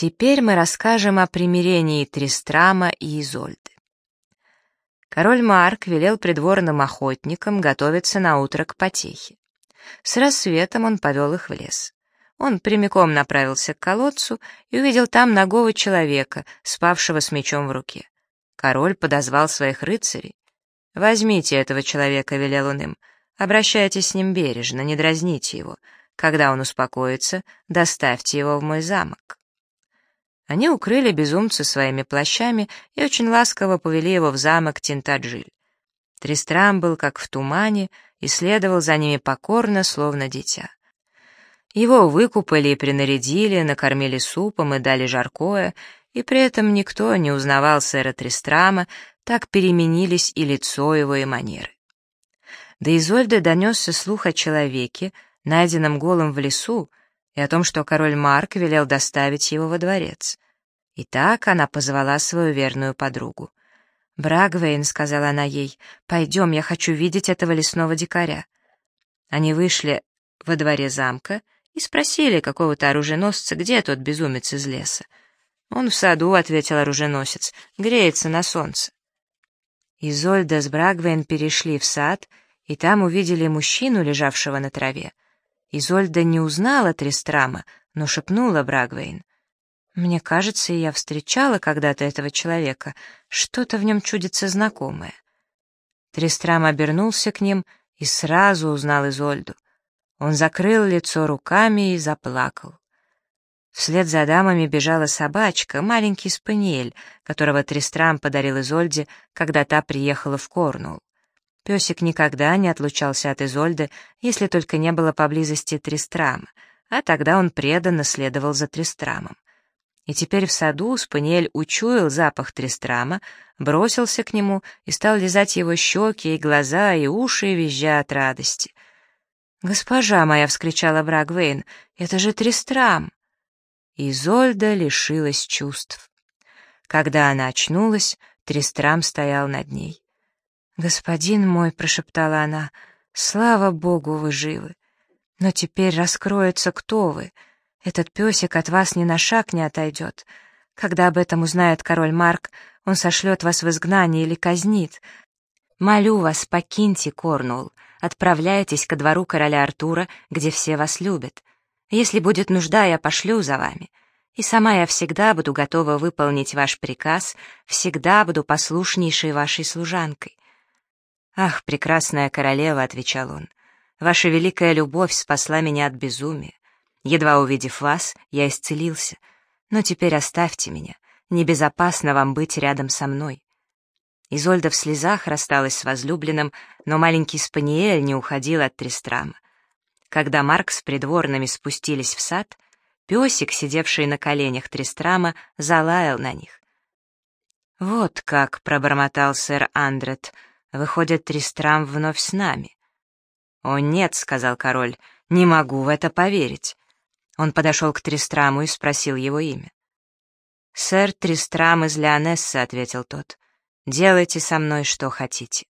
Теперь мы расскажем о примирении Тристрама и Изольды. Король Марк велел придворным охотникам готовиться на утро к потехе. С рассветом он повел их в лес. Он прямиком направился к колодцу и увидел там ногого человека, спавшего с мечом в руке. Король подозвал своих рыцарей. «Возьмите этого человека», — велел он им, — «обращайтесь с ним бережно, не дразните его. Когда он успокоится, доставьте его в мой замок». Они укрыли безумца своими плащами и очень ласково повели его в замок Тинтаджиль. Тристрам был как в тумане и следовал за ними покорно, словно дитя. Его выкупали и принарядили, накормили супом и дали жаркое, и при этом никто не узнавал сэра Тристрама, так переменились и лицо его, и манеры. До Изольды донесся слух о человеке, найденном голым в лесу, и о том, что король Марк велел доставить его во дворец. И так она позвала свою верную подругу. «Брагвейн», — сказала она ей, — «пойдем, я хочу видеть этого лесного дикаря». Они вышли во дворе замка и спросили какого-то оруженосца, где тот безумец из леса. «Он в саду», — ответил оруженосец, — «греется на солнце». Изольда с Брагвейн перешли в сад, и там увидели мужчину, лежавшего на траве. Изольда не узнала Тристрама, но шепнула Брагвейн. «Мне кажется, я встречала когда-то этого человека. Что-то в нем чудится знакомое». Тристрам обернулся к ним и сразу узнал Изольду. Он закрыл лицо руками и заплакал. Вслед за дамами бежала собачка, маленький спаниель, которого Тристрам подарил Изольде, когда та приехала в Корнул. Песик никогда не отлучался от Изольды, если только не было поблизости Тристрама, а тогда он преданно следовал за Тристрамом. И теперь в саду Спаниель учуял запах Тристрама, бросился к нему и стал лизать его щеки и глаза, и уши, визжа от радости. «Госпожа моя!» — вскричала Брагвейн. «Это же Тристрам!» Изольда лишилась чувств. Когда она очнулась, Тристрам стоял над ней. «Господин мой», — прошептала она, — «слава богу, вы живы. Но теперь раскроется, кто вы. Этот песик от вас ни на шаг не отойдет. Когда об этом узнает король Марк, он сошлет вас в изгнание или казнит. Молю вас, покиньте Корнуолл, отправляйтесь ко двору короля Артура, где все вас любят. Если будет нужда, я пошлю за вами. И сама я всегда буду готова выполнить ваш приказ, всегда буду послушнейшей вашей служанкой. «Ах, прекрасная королева», — отвечал он, — «ваша великая любовь спасла меня от безумия. Едва увидев вас, я исцелился. Но теперь оставьте меня. Небезопасно вам быть рядом со мной». Изольда в слезах рассталась с возлюбленным, но маленький Спаниель не уходил от Тристрама. Когда Марк с придворными спустились в сад, песик, сидевший на коленях Тристрама, залаял на них. «Вот как», — пробормотал сэр Андрет, — Выходит, Тристрам вновь с нами. «О, нет», — сказал король, — «не могу в это поверить». Он подошел к Тристраму и спросил его имя. «Сэр Тристрам из Леонесса», — ответил тот, — «делайте со мной что хотите».